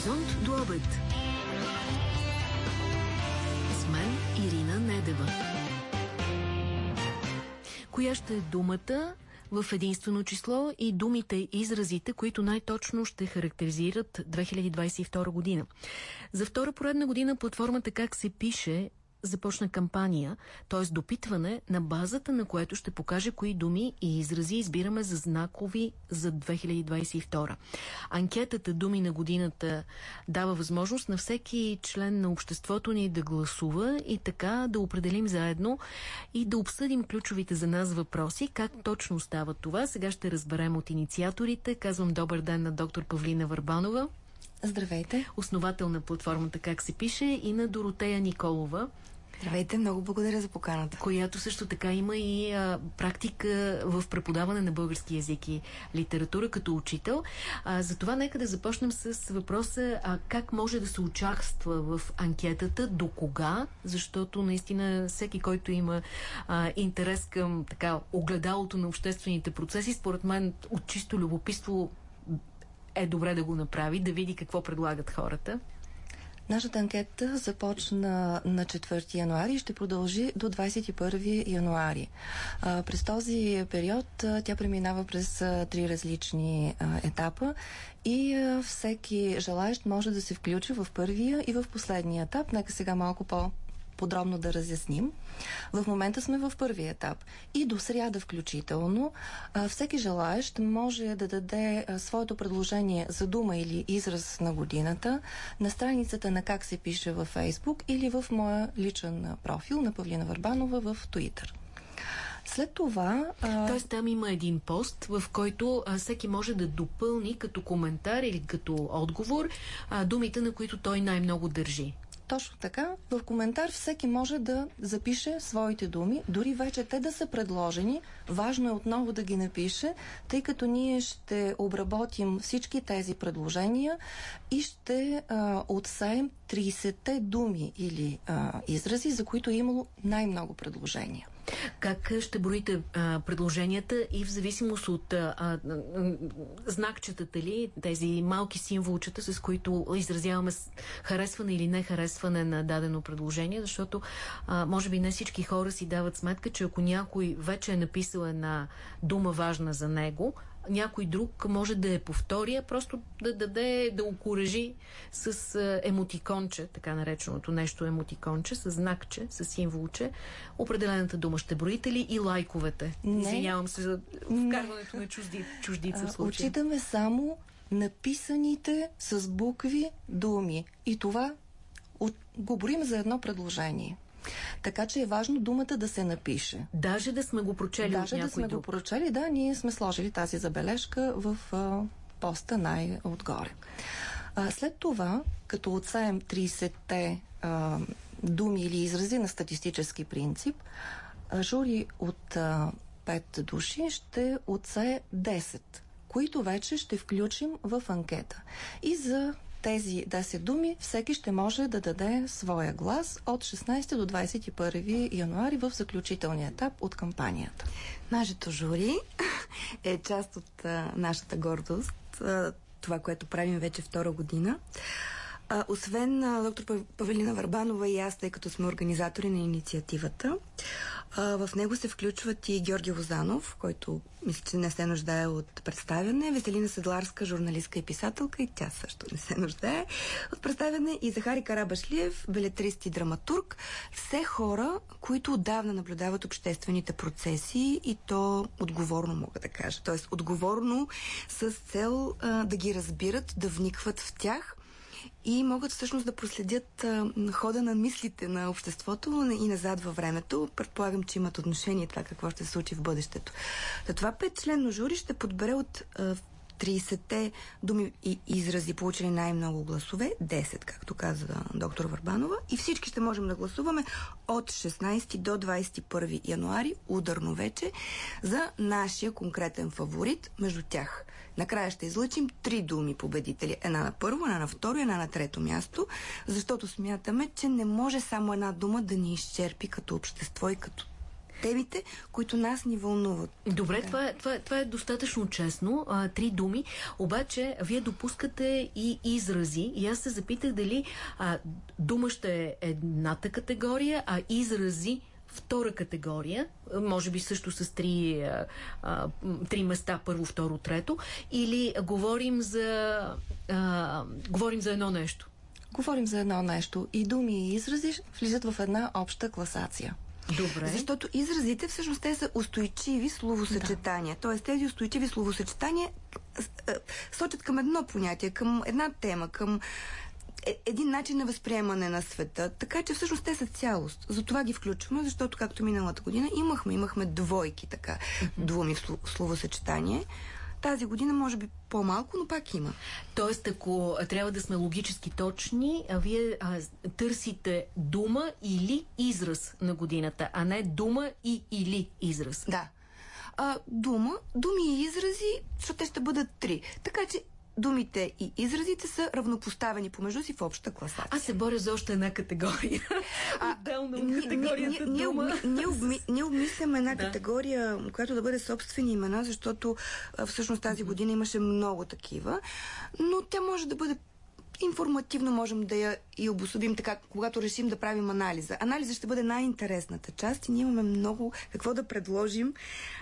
Хоризонт до обед. С мен Ирина Недева. Коя ще е думата в единствено число и думите и изразите, които най-точно ще характеризират 2022 година. За втора поредна година платформата Как се пише започна кампания, т.е. допитване, на базата на което ще покаже кои думи и изрази избираме за знакови за 2022. Анкетата Думи на годината дава възможност на всеки член на обществото ни да гласува и така да определим заедно и да обсъдим ключовите за нас въпроси. Как точно става това? Сега ще разберем от инициаторите. Казвам добър ден на доктор Павлина Върбанова. Здравейте. Основател на платформата Как се пише и на Доротея Николова. Здравейте, много благодаря за поканата. Която също така има и а, практика в преподаване на български язик и литература като учител. А, затова нека да започнем с въпроса а, как може да се участва в анкетата, до кога, защото наистина всеки, който има а, интерес към така огледалото на обществените процеси, според мен от чисто любопитство е добре да го направи, да види какво предлагат хората. Нашата анкета започна на 4 януари и ще продължи до 21 януари. През този период тя преминава през три различни етапа и всеки желаящ може да се включи в първия и в последния етап. Нека сега малко по подробно да разясним. В момента сме в първи етап. И до сряда включително всеки желаещ може да даде своето предложение за дума или израз на годината на страницата на как се пише във Фейсбук или в моя личен профил на Павлина Върбанова в Twitter. След това... Тоест там има един пост, в който а, всеки може да допълни като коментар или като отговор а, думите, на които той най-много държи. Точно така. В коментар всеки може да запише своите думи, дори вече те да са предложени. Важно е отново да ги напише, тъй като ние ще обработим всички тези предложения и ще а, отсеем 30-те думи или а, изрази, за които е имало най-много предложения. Как ще броите а, предложенията и в зависимост от а, а, знакчетата ли, тези малки символчета, с които изразяваме харесване или не харесване на дадено предложение, защото а, може би не всички хора си дават сметка, че ако някой вече е написал една дума важна за него, някой друг може да я повторя, просто да даде, да окоръжи с емотиконче, така нареченото нещо емотиконче, с знакче, с символче, определената дума. Ще броите ли и лайковете? Не. Извинявам се за вкарването на чужди, чуждица в случая. Отчитаме само написаните с букви думи. И това го борим за едно предложение. Така че е важно думата да се напише. Даже да сме го прочели Даже от да сме друг. го прочели, да, ние сме сложили тази забележка в а, поста най-отгоре. А, след това, като отсеем 30-те думи или изрази на статистически принцип, а, жури от а, 5 души ще отсее 10 които вече ще включим в анкета. И за тези 10 думи всеки ще може да даде своя глас от 16 до 21 януари в заключителния етап от кампанията. Нашето жури е част от нашата гордост, това, което правим вече втора година. Освен доктор Павелина Върбанова и аз, тъй като сме организатори на инициативата, а, в него се включват и Георги Лозанов, който мисля, че не се нуждае от представяне, Веселина Седларска, журналистка и писателка, и тя също не се нуждае от представяне, и Захари Карабашлиев, белетрист и драматург. Все хора, които отдавна наблюдават обществените процеси и то отговорно, мога да кажа. Тоест, отговорно с цел а, да ги разбират, да вникват в тях и могат всъщност да проследят хода на мислите на обществото и назад във времето. Предполагам, че имат отношение това какво ще се случи в бъдещето. За това петчленно жури ще подбере от 30-те думи и изрази, получили най-много гласове, 10, както каза доктор Върбанова, и всички ще можем да гласуваме от 16 до 21 януари, ударно вече, за нашия конкретен фаворит между тях. Накрая ще излъчим три думи победители. Една на първо, една на второ една на трето място, защото смятаме, че не може само една дума да ни изчерпи като общество и като темите, които нас ни вълнуват. Добре, да. това, е, това, е, това е достатъчно честно. А, три думи. Обаче, вие допускате и изрази. И аз се запитах дали а, дума ще е едната категория, а изрази втора категория, може би също с три, а, три места, първо, второ, трето, или говорим за, а, говорим за едно нещо? Говорим за едно нещо. И думи и изрази влизат в една обща класация. Добре. Защото изразите всъщност те са устойчиви словосъчетания. Да. Тоест тези устойчиви словосъчетания сочат към едно понятие, към една тема, към е, един начин на възприемане на света. Така че всъщност те са цялост. Затова ги включваме, защото както миналата година имахме, имахме двойки така, двуми в словосъчетание. Тази година може би по-малко, но пак има. Тоест, ако трябва да сме логически точни, а вие а, търсите дума или израз на годината, а не дума и или израз. Да. А, дума, думи и изрази, защото те ще бъдат три. Така че думите и изразите са равнопоставени помежду си в обща класация. Аз се боря за още една категория. А, Отделно от категорията ние, дума. Ние, ние, ние обмисляме една да. категория, която да бъде собствени имена, защото всъщност тази година имаше много такива, но тя може да бъде информативно можем да я и обособим така, когато решим да правим анализа. Анализа ще бъде най-интересната част и ние имаме много какво да предложим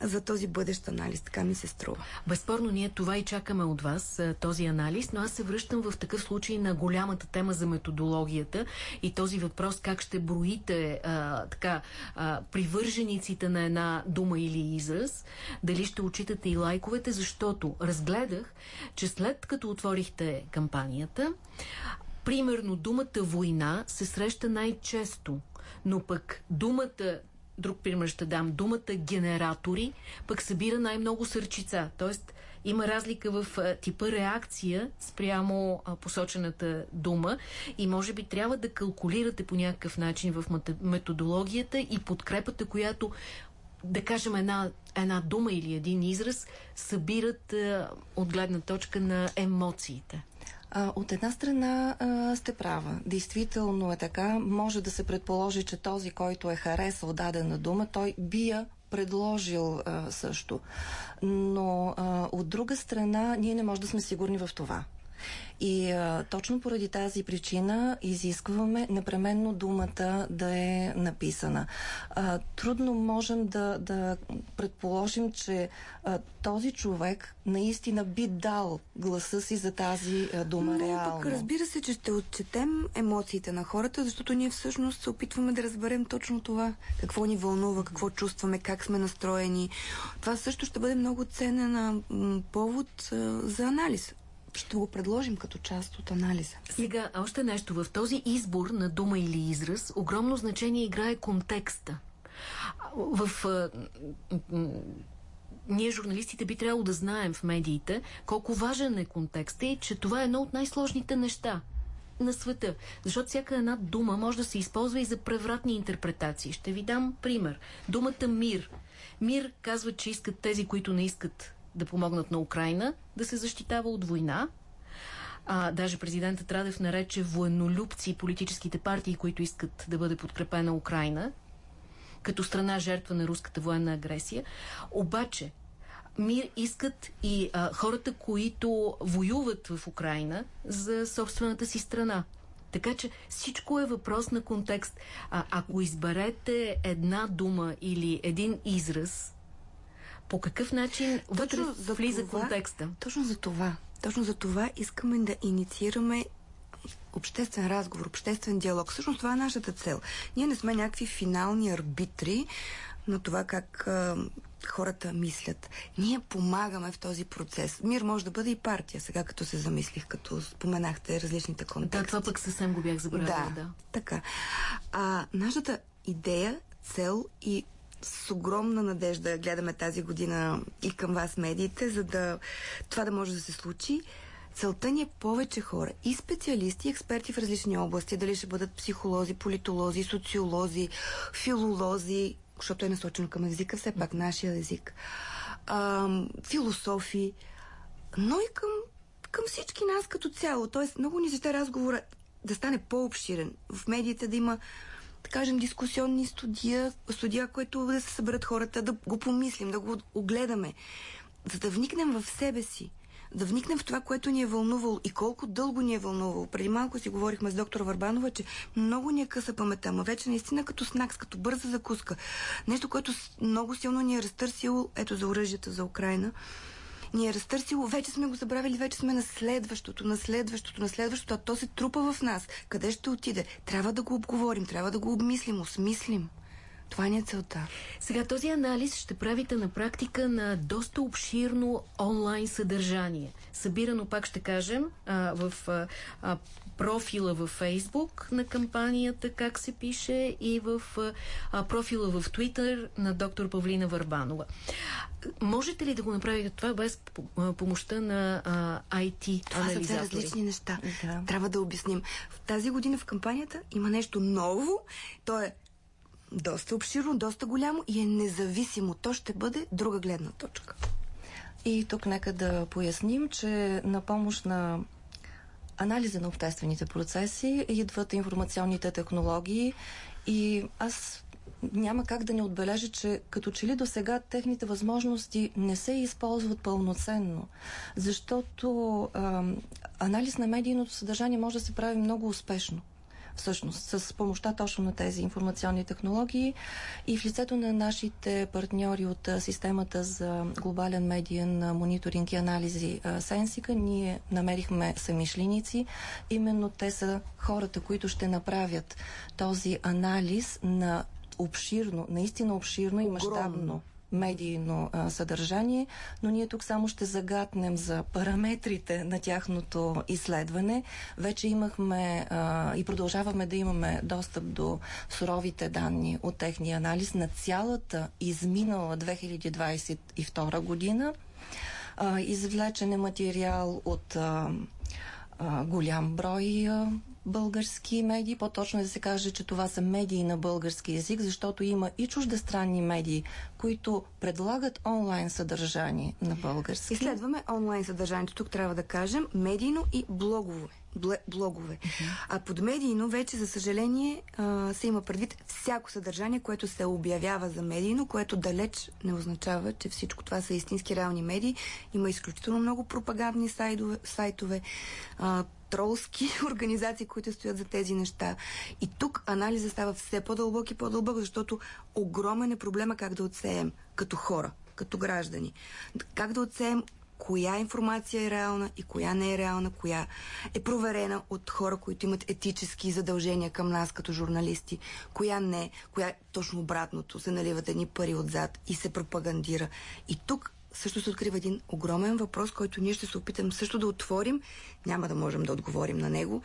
за този бъдещ анализ. Така ми се струва. Безспорно, ние това и чакаме от вас, този анализ, но аз се връщам в такъв случай на голямата тема за методологията и този въпрос как ще броите а, така, а, привържениците на една дума или израз, дали ще учитате и лайковете, защото разгледах, че след като отворихте кампанията, Примерно думата война се среща най-често, но пък думата друг пример ще дам, думата генератори пък събира най-много сърчица. Тоест има разлика в а, типа реакция спрямо а, посочената дума и може би трябва да калкулирате по някакъв начин в методологията и подкрепата, която да кажем една, една дума или един израз събират а, от гледна точка на емоциите. А, от една страна а, сте права. Действително е така. Може да се предположи, че този, който е харесал дадена дума, той бия предложил а, също. Но а, от друга страна, ние не можем да сме сигурни в това. И а, точно поради тази причина изискваме непременно думата да е написана. А, трудно можем да, да предположим, че а, този човек наистина би дал гласа си за тази а, дума Но, реално. Пък разбира се, че ще отчетем емоциите на хората, защото ние всъщност се опитваме да разберем точно това. Какво ни вълнува, какво чувстваме, как сме настроени. Това също ще бъде много ценен повод а, за анализ ще го предложим като част от анализа. Сега, още нещо. В този избор на дума или израз огромно значение играе контекста. В ние, журналистите, би трябвало да знаем в медиите колко важен е контекста и че това е едно от най-сложните неща на света. Защото всяка една дума може да се използва и за превратни интерпретации. Ще ви дам пример. Думата мир. Мир казва, че искат тези, които не искат да помогнат на Украина да се защитава от война. А, даже президентът Радев нарече военнолюбци политическите партии, които искат да бъде подкрепена Украина, като страна жертва на руската военна агресия. Обаче, мир искат и а, хората, които воюват в Украина за собствената си страна. Така че всичко е въпрос на контекст. А, ако изберете една дума или един израз, по какъв начин вътре за влиза това, контекста? Точно за това. Точно за това искаме да инициираме обществен разговор, обществен диалог. Всъщност това е нашата цел. Ние не сме някакви финални арбитри на това как а, хората мислят. Ние помагаме в този процес. Мир може да бъде и партия, сега като се замислих, като споменахте различните контексти. Да, това пък съвсем го бях забравила. Да, да. така. А, нашата идея, цел и с огромна надежда гледаме тази година и към вас медиите, за да това да може да се случи. Целта ни е повече хора и специалисти, и експерти в различни области, дали ще бъдат психолози, политолози, социолози, филолози, защото е насочено към езика, все пак нашия език, а, философи, но и към, към всички нас като цяло. Тоест, много ни за разговора да стане по-обширен. В медиите да има да кажем, дискусионни студия, студия, които да се съберат хората, да го помислим, да го огледаме, за да вникнем в себе си да вникнем в това, което ни е вълнувало и колко дълго ни е вълнувало. Преди малко си говорихме с доктор Варбанова, че много ни е къса памета, ма вече наистина като снакс, като бърза закуска. Нещо, което много силно ни е разтърсило, ето за оръжията за Украина, ни е разтърсило, вече сме го забравили, вече сме на следващото, на следващото, на следващото, а то се трупа в нас. Къде ще отиде? Трябва да го обговорим, трябва да го обмислим, осмислим. Това не е целта. Сега този анализ ще правите на практика на доста обширно онлайн съдържание. Събирано, пак ще кажем, а, в а, профила във Фейсбук на кампанията, как се пише, и в а, профила в Твитър на доктор Павлина Варбанова. Можете ли да го направите това без помощта на а, IT Това са две различни неща. Да. Трябва да обясним. В тази година в кампанията има нещо ново. То е доста обширно, доста голямо и е независимо. То ще бъде друга гледна точка. И тук нека да поясним, че на помощ на анализа на обществените процеси идват информационните технологии и аз няма как да не отбележа, че като че ли до сега техните възможности не се използват пълноценно, защото а, анализ на медийното съдържание може да се прави много успешно всъщност с помощта точно на тези информационни технологии и в лицето на нашите партньори от системата за глобален медиен мониторинг и анализи Сенсика, ние намерихме самишленици. Именно те са хората, които ще направят този анализ на обширно, наистина обширно и мащабно медийно а, съдържание, но ние тук само ще загатнем за параметрите на тяхното изследване. Вече имахме а, и продължаваме да имаме достъп до суровите данни от техния анализ на цялата изминала 2022 година. А, извлечен е материал от а, голям брой а, български медии. По-точно е да се каже, че това са медии на български язик, защото има и чуждестранни медии, които предлагат онлайн съдържание на български. Изследваме онлайн съдържанието. Тук трябва да кажем медийно и блогове блогове. А под медийно вече, за съжаление, се има предвид всяко съдържание, което се обявява за медийно, което далеч не означава, че всичко това са истински реални медии. Има изключително много пропагандни сайтове, сайтове тролски организации, които стоят за тези неща. И тук анализа става все по-дълбок и по-дълбок, защото огромен е проблема как да отсеем като хора, като граждани. Как да отсеем коя информация е реална и коя не е реална, коя е проверена от хора, които имат етически задължения към нас като журналисти, коя не, коя точно обратното, се наливат едни пари отзад и се пропагандира. И тук също се открива един огромен въпрос, който ние ще се опитам също да отворим. Няма да можем да отговорим на него,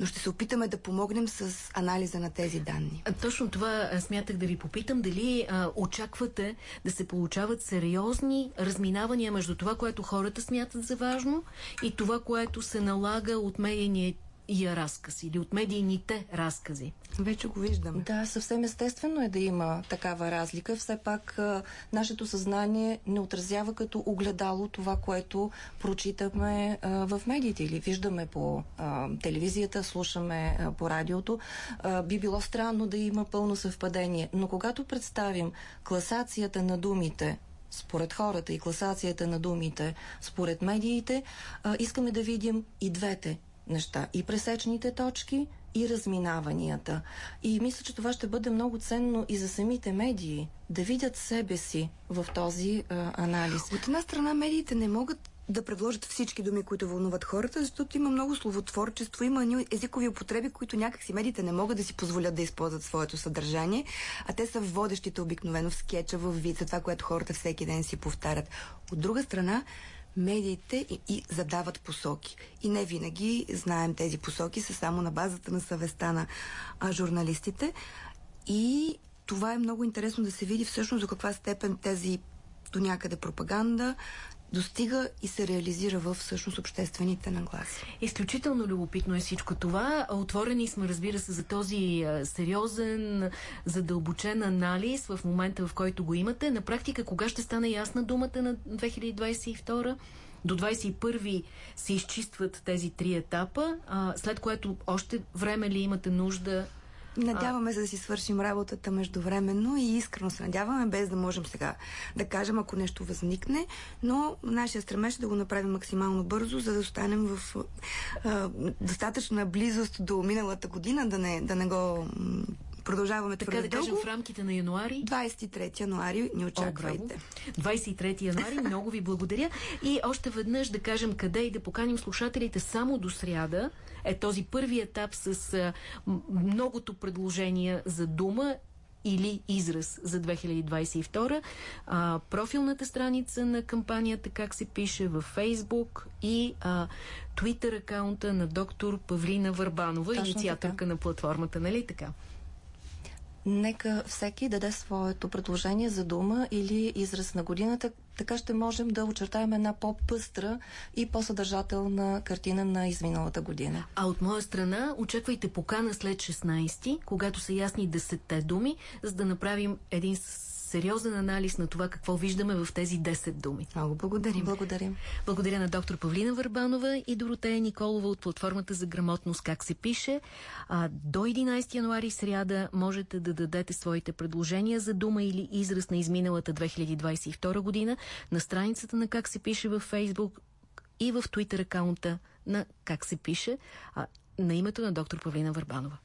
но ще се опитаме да помогнем с анализа на тези данни. Точно това смятах да ви попитам. Дали а, очаквате да се получават сериозни разминавания между това, което хората смятат за важно и това, което се налага от медийния я разказ или от медийните разкази. Вече го виждам. Да, съвсем естествено е да има такава разлика. Все пак а, нашето съзнание не отразява като огледало това, което прочитаме а, в медиите или виждаме по а, телевизията, слушаме а, по радиото. А, би било странно да има пълно съвпадение. Но когато представим класацията на думите според хората и класацията на думите според медиите, а, искаме да видим и двете неща. И пресечните точки, и разминаванията. И мисля, че това ще бъде много ценно и за самите медии да видят себе си в този а, анализ. От една страна медиите не могат да предложат всички думи, които вълнуват хората, защото има много словотворчество, има езикови употреби, които някакси медиите не могат да си позволят да използват своето съдържание, а те са водещите обикновено в скетча, в вица, това, което хората всеки ден си повтарят. От друга страна, медиите и, задават посоки. И не винаги знаем тези посоки, са само на базата на съвестта на а, журналистите. И това е много интересно да се види всъщност до каква степен тези до някъде пропаганда достига и се реализира в всъщност обществените нагласи. Изключително любопитно е всичко това. Отворени сме, разбира се, за този сериозен, задълбочен анализ в момента, в който го имате. На практика, кога ще стане ясна думата на 2022? До 21 се изчистват тези три етапа, а, след което още време ли имате нужда Надяваме се да си свършим работата междувременно и искрено се надяваме, без да можем сега да кажем, ако нещо възникне, но нашия стремеж е да го направим максимално бързо, за да останем в а, достатъчна близост до миналата година, да не, да не го продължаваме така да кажем в рамките на януари. 23 януари ни очаквайте. О, 23 януари, много ви благодаря. И още веднъж да кажем къде и да поканим слушателите само до сряда е този първи етап с а, многото предложения за дума или израз за 2022. А, профилната страница на кампанията, как се пише във Фейсбук и а, Твитър акаунта на доктор Павлина Върбанова, Точно инициаторка така. на платформата, нали така? Нека всеки даде своето предложение за дума или израз на годината. Така ще можем да очертаем една по-пъстра и по-съдържателна картина на изминалата година. А от моя страна очаквайте покана след 16, когато са ясни 10 думи, за да направим един сериозен анализ на това какво виждаме в тези 10 думи. Много благодарим. Благодарим. Благодаря на доктор Павлина Върбанова и Доротея Николова от платформата за грамотност Как се пише. А, до 11 януари сряда можете да дадете своите предложения за дума или израз на изминалата 2022 година на страницата на Как се пише във Фейсбук и в Твитър акаунта на Как се пише а, на името на доктор Павлина Върбанова.